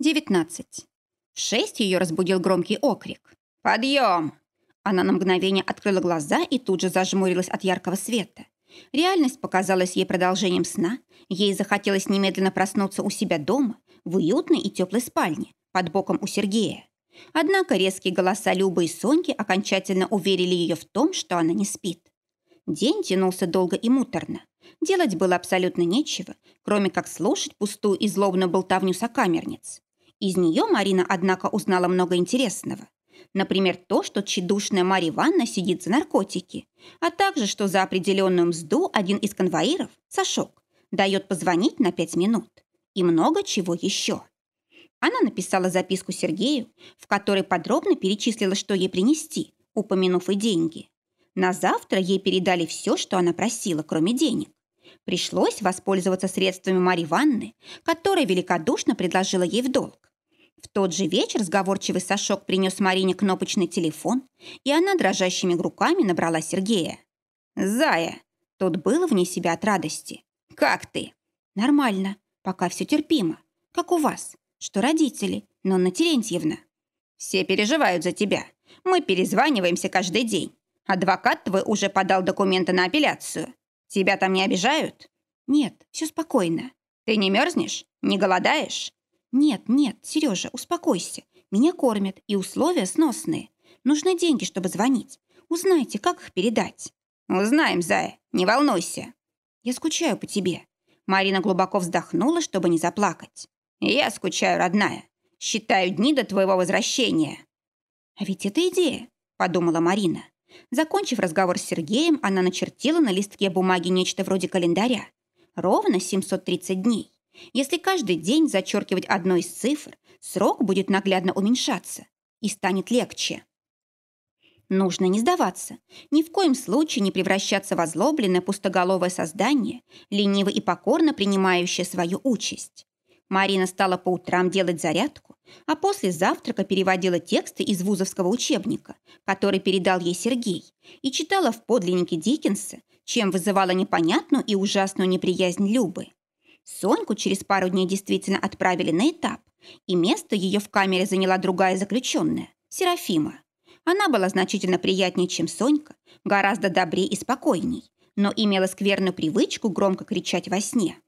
19. В шесть ее разбудил громкий окрик. «Подъем!» Она на мгновение открыла глаза и тут же зажмурилась от яркого света. Реальность показалась ей продолжением сна. Ей захотелось немедленно проснуться у себя дома, в уютной и теплой спальне, под боком у Сергея. Однако резкие голоса Любы и Соньки окончательно уверили ее в том, что она не спит. День тянулся долго и муторно. Делать было абсолютно нечего, кроме как слушать пустую и злобную болтовню сокамерниц. Из нее Марина, однако, узнала много интересного. Например, то, что тщедушная Марья Ивановна сидит за наркотики, а также, что за определенную мзду один из конвоиров, Сашок, дает позвонить на пять минут. И много чего еще. Она написала записку Сергею, в которой подробно перечислила, что ей принести, упомянув и деньги. На завтра ей передали все, что она просила, кроме денег. Пришлось воспользоваться средствами Марьи Ванны, которая великодушно предложила ей в долг. В тот же вечер сговорчивый Сашок принес Марине кнопочный телефон, и она дрожащими руками набрала Сергея. «Зая!» Тот был вне себя от радости. «Как ты?» «Нормально. Пока все терпимо. Как у вас. Что родители, Нонна Терентьевна?» «Все переживают за тебя. Мы перезваниваемся каждый день. Адвокат твой уже подал документы на апелляцию. Тебя там не обижают?» «Нет, все спокойно». «Ты не мерзнешь? Не голодаешь?» «Нет, нет, Сережа, успокойся. Меня кормят, и условия сносные. Нужны деньги, чтобы звонить. Узнайте, как их передать». «Узнаем, Зая, не волнуйся». «Я скучаю по тебе». Марина глубоко вздохнула, чтобы не заплакать. «Я скучаю, родная. Считаю дни до твоего возвращения». «А ведь это идея», — подумала Марина. Закончив разговор с Сергеем, она начертила на листке бумаги нечто вроде календаря. Ровно 730 дней. Если каждый день зачеркивать одну из цифр, срок будет наглядно уменьшаться и станет легче. Нужно не сдаваться, ни в коем случае не превращаться в озлобленное пустоголовое создание, лениво и покорно принимающее свою участь. Марина стала по утрам делать зарядку, а после завтрака переводила тексты из вузовского учебника, который передал ей Сергей, и читала в подлиннике Диккенса, чем вызывала непонятную и ужасную неприязнь Любы. Соньку через пару дней действительно отправили на этап, и место ее в камере заняла другая заключенная, Серафима. Она была значительно приятнее, чем Сонька, гораздо добрее и спокойней, но имела скверную привычку громко кричать во сне.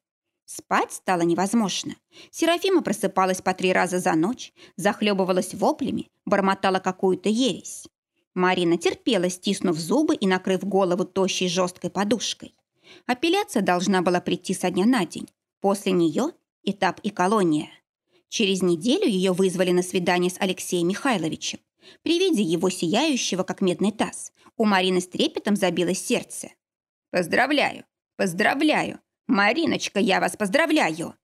Спать стало невозможно. Серафима просыпалась по три раза за ночь, захлебывалась воплями, бормотала какую-то ересь. Марина терпела, стиснув зубы и накрыв голову тощей жесткой подушкой. Апелляция должна была прийти со дня на день, После нее этап и колония. Через неделю ее вызвали на свидание с Алексеем Михайловичем. При виде его сияющего, как медный таз, у Марины с трепетом забилось сердце. «Поздравляю! Поздравляю! Мариночка, я вас поздравляю!»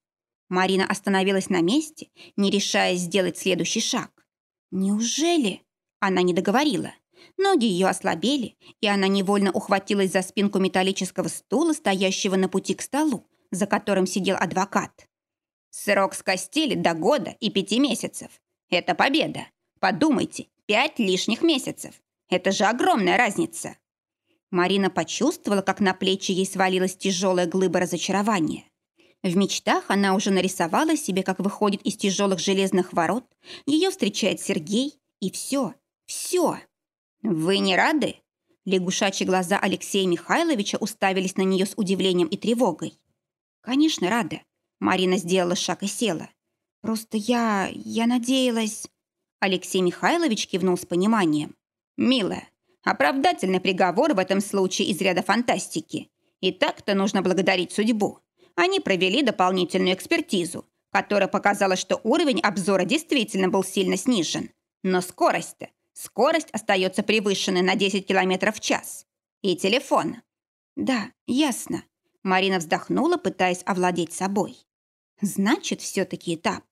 Марина остановилась на месте, не решаясь сделать следующий шаг. «Неужели?» Она не договорила. Ноги ее ослабели, и она невольно ухватилась за спинку металлического стула, стоящего на пути к столу, за которым сидел адвокат. Срок скостили до года и пяти месяцев. Это победа. Подумайте, пять лишних месяцев. Это же огромная разница. Марина почувствовала, как на плечи ей свалилась тяжелая глыба разочарования. В мечтах она уже нарисовала себе, как выходит из тяжелых железных ворот, ее встречает Сергей, и все, все. «Вы не рады?» Лягушачьи глаза Алексея Михайловича уставились на нее с удивлением и тревогой. «Конечно, рада». Марина сделала шаг и села. «Просто я... я надеялась...» Алексей Михайлович кивнул с пониманием. «Милая, оправдательный приговор в этом случае из ряда фантастики. И так-то нужно благодарить судьбу. Они провели дополнительную экспертизу, которая показала, что уровень обзора действительно был сильно снижен. Но скорость-то... Скорость остается превышенной на 10 км в час. И телефон. Да, ясно. Марина вздохнула, пытаясь овладеть собой. Значит, все-таки этап.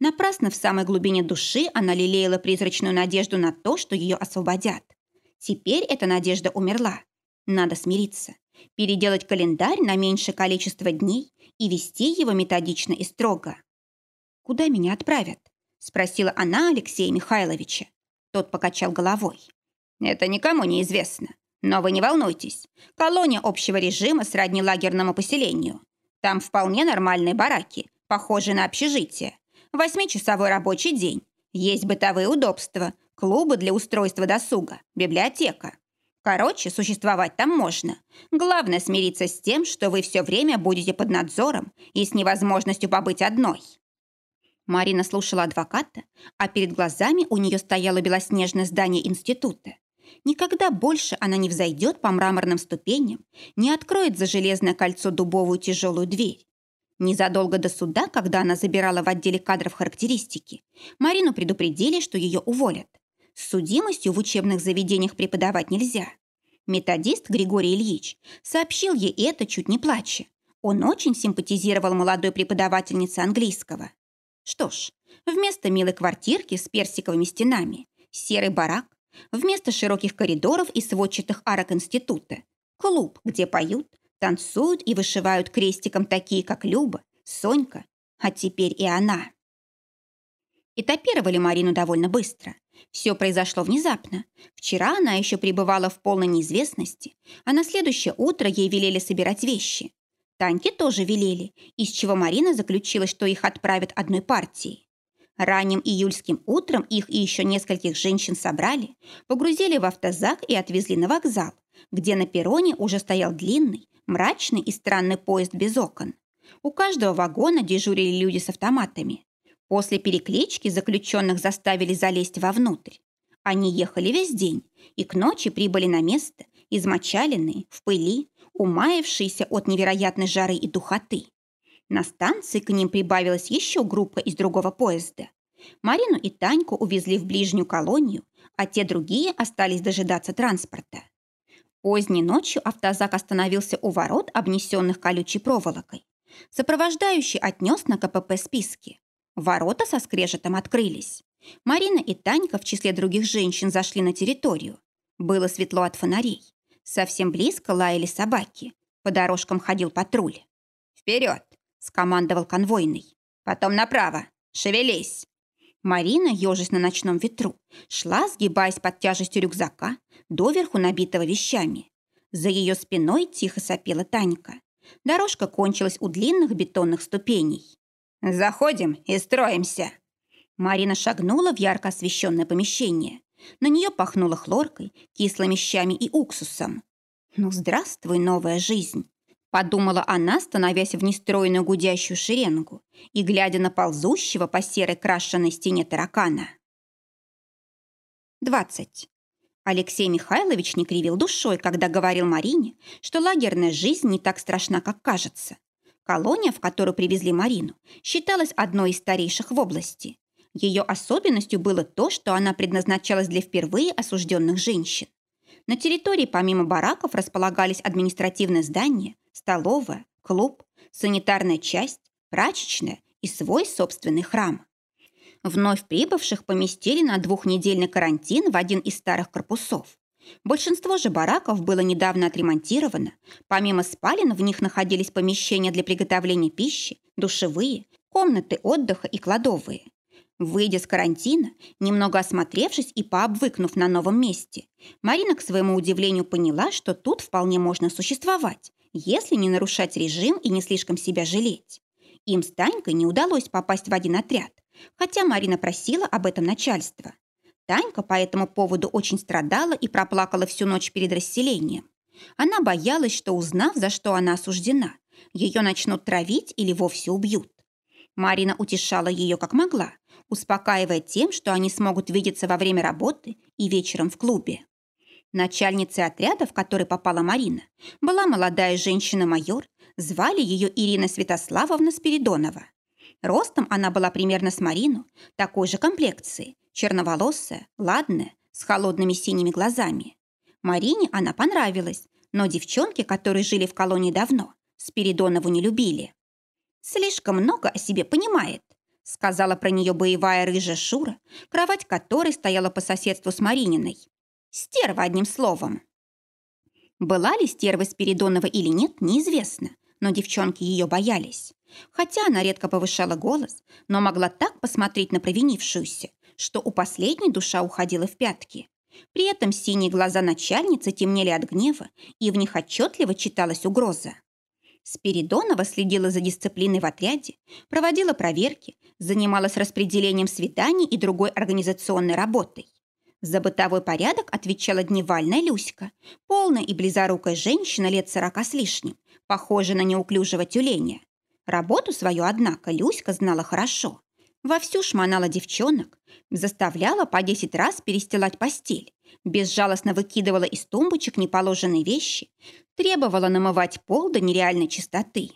Напрасно в самой глубине души она лелеяла призрачную надежду на то, что ее освободят. Теперь эта надежда умерла. Надо смириться, переделать календарь на меньшее количество дней и вести его методично и строго. «Куда меня отправят?» – спросила она Алексея Михайловича. Тот покачал головой. «Это никому не известно. Но вы не волнуйтесь. Колония общего режима сродни лагерному поселению. Там вполне нормальные бараки, похожие на общежитие. Восьмичасовой рабочий день. Есть бытовые удобства, клубы для устройства досуга, библиотека. Короче, существовать там можно. Главное смириться с тем, что вы все время будете под надзором и с невозможностью побыть одной. Марина слушала адвоката, а перед глазами у нее стояло белоснежное здание института. Никогда больше она не взойдет по мраморным ступеням, не откроет за железное кольцо дубовую тяжелую дверь. Незадолго до суда, когда она забирала в отделе кадров характеристики, Марину предупредили, что ее уволят. С судимостью в учебных заведениях преподавать нельзя. Методист Григорий Ильич сообщил ей это чуть не плача. Он очень симпатизировал молодой преподавательнице английского. Что ж, вместо милой квартирки с персиковыми стенами, серый барак, вместо широких коридоров и сводчатых арок института, клуб, где поют, танцуют и вышивают крестиком такие, как Люба, Сонька, а теперь и она. Этапировали Марину довольно быстро. Все произошло внезапно. Вчера она еще пребывала в полной неизвестности, а на следующее утро ей велели собирать вещи. Таньке тоже велели, из чего Марина заключила, что их отправят одной партией. Ранним июльским утром их и еще нескольких женщин собрали, погрузили в автозак и отвезли на вокзал, где на перроне уже стоял длинный, мрачный и странный поезд без окон. У каждого вагона дежурили люди с автоматами. После переклички заключенных заставили залезть вовнутрь. Они ехали весь день и к ночи прибыли на место, измочаленные, в пыли, умаявшиеся от невероятной жары и духоты. На станции к ним прибавилась еще группа из другого поезда. Марину и Таньку увезли в ближнюю колонию, а те другие остались дожидаться транспорта. Поздней ночью автозак остановился у ворот, обнесенных колючей проволокой. Сопровождающий отнес на КПП списки. Ворота со скрежетом открылись. Марина и Танька в числе других женщин зашли на территорию. Было светло от фонарей. Совсем близко лаяли собаки. По дорожкам ходил патруль. «Вперед!» – скомандовал конвойный. «Потом направо! Шевелись!» Марина, ежась на ночном ветру, шла, сгибаясь под тяжестью рюкзака, доверху набитого вещами. За ее спиной тихо сопела Танька. Дорожка кончилась у длинных бетонных ступеней. «Заходим и строимся!» Марина шагнула в ярко освещенное помещение. На нее пахнуло хлоркой, кислыми щами и уксусом. «Ну, здравствуй, новая жизнь!» Подумала она, становясь в нестроенную гудящую шеренгу и глядя на ползущего по серой крашенной стене таракана. 20. Алексей Михайлович не кривил душой, когда говорил Марине, что лагерная жизнь не так страшна, как кажется. Колония, в которую привезли Марину, считалась одной из старейших в области. Ее особенностью было то, что она предназначалась для впервые осужденных женщин. На территории помимо бараков располагались административные здания, столовая, клуб, санитарная часть, прачечная и свой собственный храм. Вновь прибывших поместили на двухнедельный карантин в один из старых корпусов. Большинство же бараков было недавно отремонтировано. Помимо спален в них находились помещения для приготовления пищи, душевые, комнаты отдыха и кладовые. Выйдя с карантина, немного осмотревшись и пообвыкнув на новом месте, Марина, к своему удивлению, поняла, что тут вполне можно существовать, если не нарушать режим и не слишком себя жалеть. Им с Танькой не удалось попасть в один отряд, хотя Марина просила об этом начальство. Танька по этому поводу очень страдала и проплакала всю ночь перед расселением. Она боялась, что, узнав, за что она осуждена, ее начнут травить или вовсе убьют. Марина утешала ее как могла, успокаивая тем, что они смогут видеться во время работы и вечером в клубе. Начальницей отряда, в который попала Марина, была молодая женщина-майор, звали ее Ирина Святославовна Спиридонова. Ростом она была примерно с Марину, такой же комплекции, черноволосая, ладная, с холодными синими глазами. Марине она понравилась, но девчонки, которые жили в колонии давно, Спиридонову не любили. «Слишком много о себе понимает», сказала про нее боевая рыжая Шура, кровать которой стояла по соседству с Марининой. Стерва, одним словом. Была ли стерва Спиридонова или нет, неизвестно, но девчонки ее боялись. Хотя она редко повышала голос, но могла так посмотреть на провинившуюся, что у последней душа уходила в пятки. При этом синие глаза начальницы темнели от гнева, и в них отчетливо читалась угроза. Спиридонова следила за дисциплиной в отряде, проводила проверки, занималась распределением свиданий и другой организационной работой. За бытовой порядок отвечала дневальная Люська, полная и близорукая женщина лет сорока с лишним, похожая на неуклюжего тюленя. Работу свою, однако, Люська знала хорошо. Вовсю шмонала девчонок, заставляла по десять раз перестилать постель, безжалостно выкидывала из тумбочек неположенные вещи, требовала намывать пол до нереальной чистоты.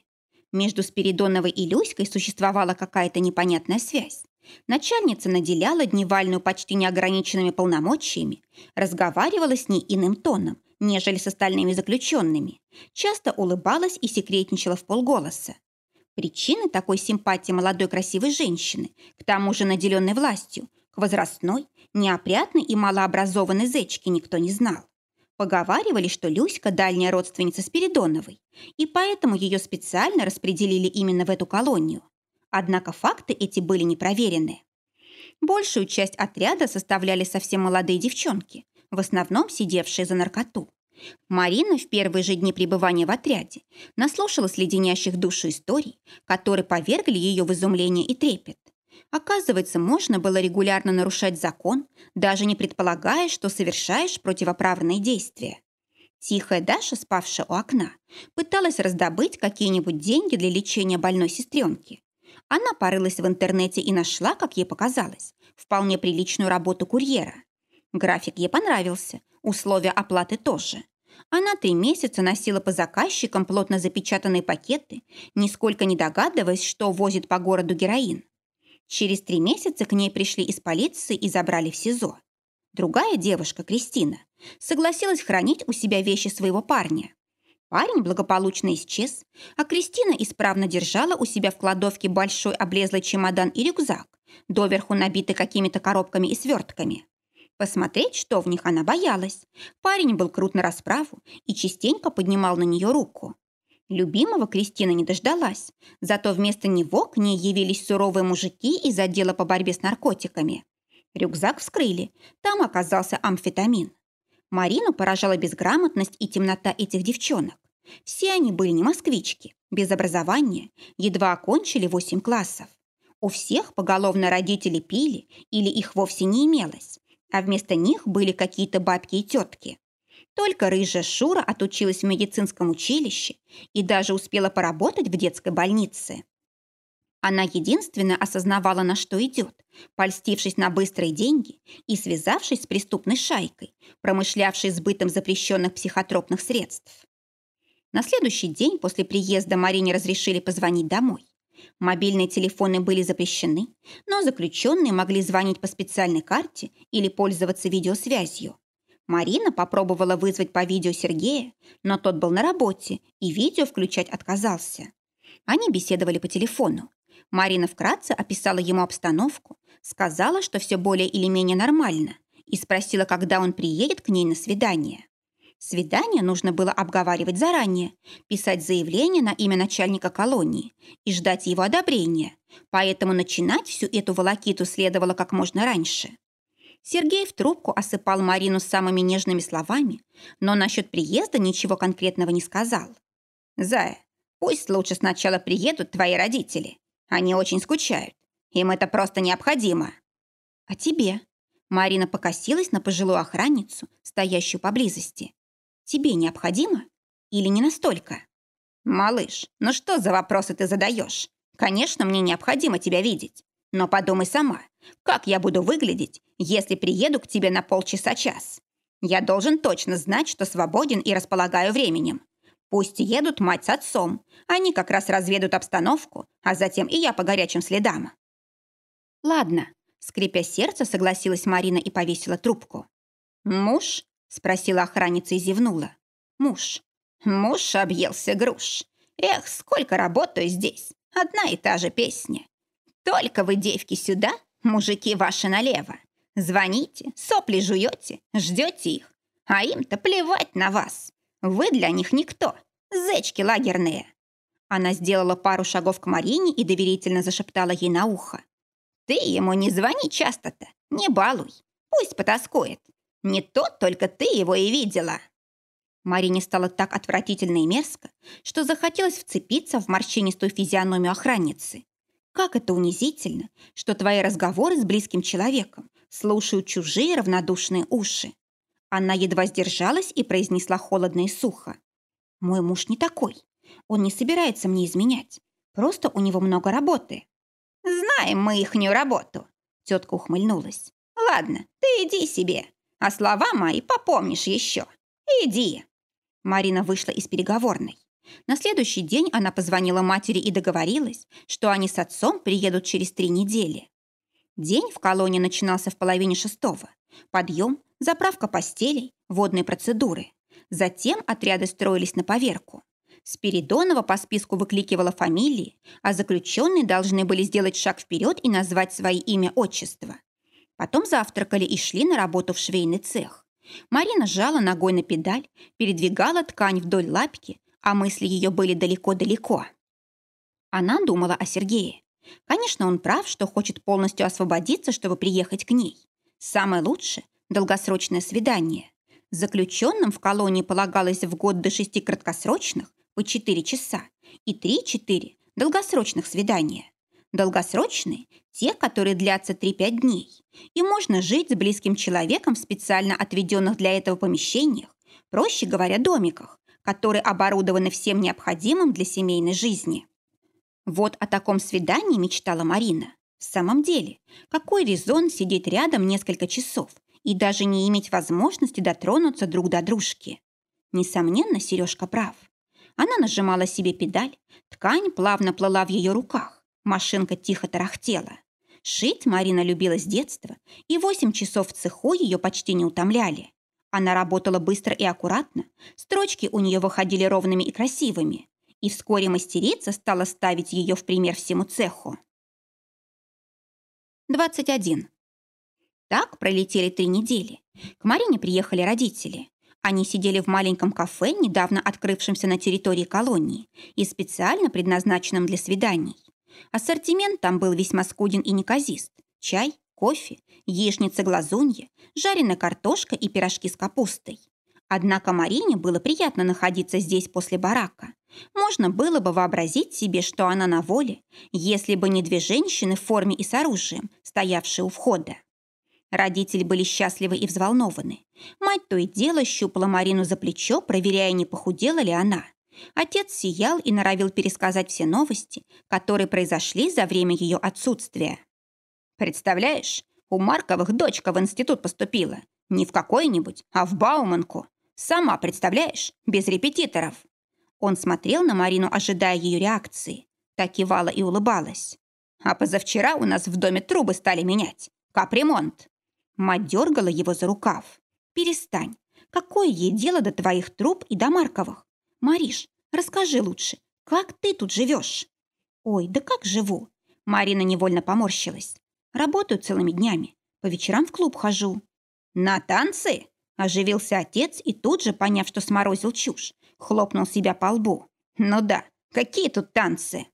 Между Спиридоновой и Люськой существовала какая-то непонятная связь. Начальница наделяла Дневальную почти неограниченными полномочиями, разговаривала с ней иным тоном, нежели с остальными заключенными, часто улыбалась и секретничала в полголоса. Причины такой симпатии молодой красивой женщины, к тому же наделенной властью, к возрастной, неопрятной и малообразованной зечке никто не знал. Поговаривали, что Люська – дальняя родственница Спиридоновой, и поэтому ее специально распределили именно в эту колонию. Однако факты эти были непроверены. Большую часть отряда составляли совсем молодые девчонки, в основном сидевшие за наркоту. Марина в первые же дни пребывания в отряде наслушалась леденящих душу историй, которые повергли ее в изумление и трепет. Оказывается, можно было регулярно нарушать закон, даже не предполагая, что совершаешь противоправные действия. Тихая Даша, спавшая у окна, пыталась раздобыть какие-нибудь деньги для лечения больной сестренки. Она порылась в интернете и нашла, как ей показалось, вполне приличную работу курьера. График ей понравился, условия оплаты тоже. Она три месяца носила по заказчикам плотно запечатанные пакеты, нисколько не догадываясь, что возит по городу героин. Через три месяца к ней пришли из полиции и забрали в СИЗО. Другая девушка, Кристина, согласилась хранить у себя вещи своего парня. Парень благополучно исчез, а Кристина исправно держала у себя в кладовке большой облезлый чемодан и рюкзак, доверху набитый какими-то коробками и свертками. Посмотреть, что в них она боялась. Парень был крут на расправу и частенько поднимал на нее руку. Любимого Кристина не дождалась, зато вместо него к ней явились суровые мужики из отдела по борьбе с наркотиками. Рюкзак вскрыли, там оказался амфетамин. Марину поражала безграмотность и темнота этих девчонок. Все они были не москвички, без образования, едва окончили восемь классов. У всех поголовно родители пили или их вовсе не имелось, а вместо них были какие-то бабки и тетки. Только рыжая Шура отучилась в медицинском училище и даже успела поработать в детской больнице. Она единственно осознавала, на что идет, польстившись на быстрые деньги и связавшись с преступной шайкой, промышлявшей сбытом запрещенных психотропных средств. На следующий день после приезда Марине разрешили позвонить домой. Мобильные телефоны были запрещены, но заключенные могли звонить по специальной карте или пользоваться видеосвязью. Марина попробовала вызвать по видео Сергея, но тот был на работе и видео включать отказался. Они беседовали по телефону. Марина вкратце описала ему обстановку, сказала, что все более или менее нормально, и спросила, когда он приедет к ней на свидание. Свидание нужно было обговаривать заранее, писать заявление на имя начальника колонии и ждать его одобрения, поэтому начинать всю эту волокиту следовало как можно раньше. Сергей в трубку осыпал Марину самыми нежными словами, но насчет приезда ничего конкретного не сказал. «Зая, пусть лучше сначала приедут твои родители. Они очень скучают. Им это просто необходимо». «А тебе?» Марина покосилась на пожилую охранницу, стоящую поблизости. «Тебе необходимо? Или не настолько?» «Малыш, ну что за вопросы ты задаешь? Конечно, мне необходимо тебя видеть. Но подумай сама, как я буду выглядеть, если приеду к тебе на полчаса-час? Я должен точно знать, что свободен и располагаю временем. Пусть едут мать с отцом. Они как раз разведут обстановку, а затем и я по горячим следам. Ладно, скрипя сердце, согласилась Марина и повесила трубку. Муж? Спросила охранница и зевнула. Муж. Муж объелся груш. Эх, сколько работаю здесь. Одна и та же песня. Только вы, девки, сюда, мужики ваши налево. Звоните, сопли жуете, ждете их. А им-то плевать на вас. Вы для них никто. Зечки лагерные. Она сделала пару шагов к Марине и доверительно зашептала ей на ухо. Ты ему не звони часто-то, не балуй. Пусть потаскует. Не тот только ты его и видела. Марине стало так отвратительно и мерзко, что захотелось вцепиться в морщинистую физиономию охранницы. Как это унизительно, что твои разговоры с близким человеком слушают чужие равнодушные уши. Она едва сдержалась и произнесла холодно и сухо. «Мой муж не такой. Он не собирается мне изменять. Просто у него много работы». «Знаем мы ихнюю работу», — тетка ухмыльнулась. «Ладно, ты иди себе, а слова мои попомнишь еще. Иди». Марина вышла из переговорной. На следующий день она позвонила матери и договорилась, что они с отцом приедут через три недели. День в колонии начинался в половине шестого. Подъем, заправка постелей, водные процедуры. Затем отряды строились на поверку. Спиридонова по списку выкликивала фамилии, а заключенные должны были сделать шаг вперед и назвать свои имя-отчество. Потом завтракали и шли на работу в швейный цех. Марина жала ногой на педаль, передвигала ткань вдоль лапки, а мысли ее были далеко-далеко. Она думала о Сергее. Конечно, он прав, что хочет полностью освободиться, чтобы приехать к ней. Самое лучшее – долгосрочное свидание. Заключенным в колонии полагалось в год до шести краткосрочных по 4 часа и 3-4 долгосрочных свидания. Долгосрочные – те, которые длятся 3-5 дней. И можно жить с близким человеком в специально отведенных для этого помещениях, проще говоря, домиках, которые оборудованы всем необходимым для семейной жизни. Вот о таком свидании мечтала Марина. В самом деле, какой резон сидеть рядом несколько часов и даже не иметь возможности дотронуться друг до дружки? Несомненно, Сережка прав. Она нажимала себе педаль, ткань плавно плыла в ее руках, машинка тихо тарахтела. Шить Марина любила с детства, и восемь часов в цеху ее почти не утомляли. Она работала быстро и аккуратно, строчки у нее выходили ровными и красивыми, и вскоре мастерица стала ставить ее в пример всему цеху. 21. Так пролетели три недели. К Марине приехали родители. Они сидели в маленьком кафе, недавно открывшемся на территории колонии и специально предназначенном для свиданий. Ассортимент там был весьма скуден и неказист. Чай, кофе, яичница-глазунья, жареная картошка и пирожки с капустой. Однако Марине было приятно находиться здесь после барака. Можно было бы вообразить себе, что она на воле, если бы не две женщины в форме и с оружием, стоявшие у входа. Родители были счастливы и взволнованы. Мать то и дело щупала Марину за плечо, проверяя, не похудела ли она. Отец сиял и норовил пересказать все новости, которые произошли за время ее отсутствия. «Представляешь, у Марковых дочка в институт поступила. Не в какой-нибудь, а в Бауманку. Сама представляешь, без репетиторов». Он смотрел на Марину, ожидая ее реакции. Так кивала и улыбалась. «А позавчера у нас в доме трубы стали менять. Капремонт». Мать дергала его за рукав. «Перестань. Какое ей дело до твоих труб и до Марковых? Мариш, расскажи лучше, как ты тут живешь?» «Ой, да как живу?» Марина невольно поморщилась. «Работаю целыми днями. По вечерам в клуб хожу». «На танцы?» Оживился отец и тут же, поняв, что сморозил чушь, хлопнул себя по лбу. «Ну да, какие тут танцы?»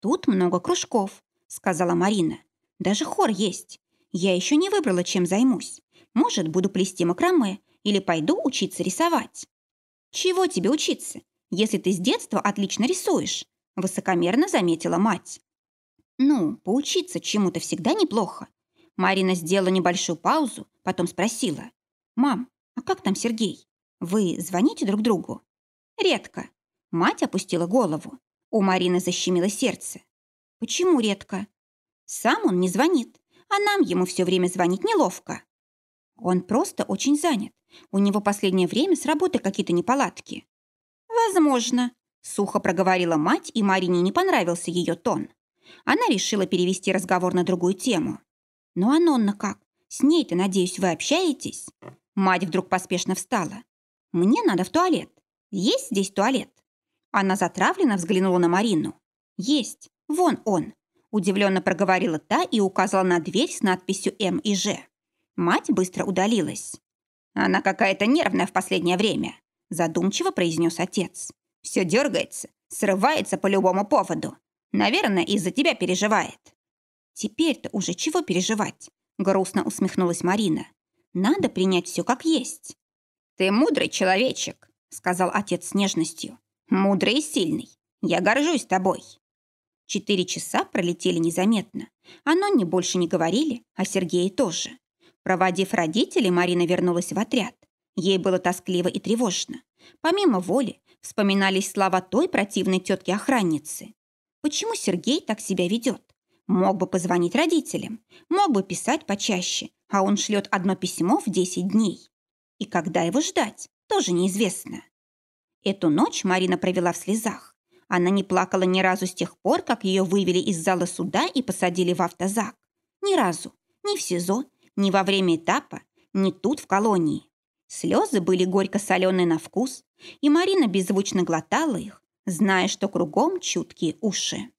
«Тут много кружков», — сказала Марина. «Даже хор есть. Я еще не выбрала, чем займусь. Может, буду плести макраме или пойду учиться рисовать. Чего тебе учиться, если ты с детства отлично рисуешь? Высокомерно заметила мать. Ну, поучиться чему-то всегда неплохо. Марина сделала небольшую паузу, потом спросила. «Мам, а как там Сергей? Вы звоните друг другу?» «Редко». Мать опустила голову. У Марины защемило сердце. «Почему редко?» «Сам он не звонит а нам ему все время звонить неловко. Он просто очень занят. У него последнее время с работы какие-то неполадки. Возможно, сухо проговорила мать, и Марине не понравился ее тон. Она решила перевести разговор на другую тему. «Ну а Нонна как? С ней-то, надеюсь, вы общаетесь?» Мать вдруг поспешно встала. «Мне надо в туалет. Есть здесь туалет?» Она затравленно взглянула на Марину. «Есть. Вон он. Удивленно проговорила та и указала на дверь с надписью «М» и «Ж». Мать быстро удалилась. «Она какая-то нервная в последнее время», задумчиво произнес отец. «Все дергается, срывается по любому поводу. Наверное, из-за тебя переживает». «Теперь-то уже чего переживать?» грустно усмехнулась Марина. «Надо принять все как есть». «Ты мудрый человечек», сказал отец с нежностью. «Мудрый и сильный. Я горжусь тобой». Четыре часа пролетели незаметно. О Нонне больше не говорили, а Сергее тоже. Проводив родителей, Марина вернулась в отряд. Ей было тоскливо и тревожно. Помимо воли, вспоминались слова той противной тетки-охранницы. Почему Сергей так себя ведет? Мог бы позвонить родителям, мог бы писать почаще, а он шлет одно письмо в 10 дней. И когда его ждать, тоже неизвестно. Эту ночь Марина провела в слезах. Она не плакала ни разу с тех пор, как ее вывели из зала суда и посадили в автозак. Ни разу. Ни в СИЗО, ни во время этапа, ни тут, в колонии. Слезы были горько-соленые на вкус, и Марина беззвучно глотала их, зная, что кругом чуткие уши.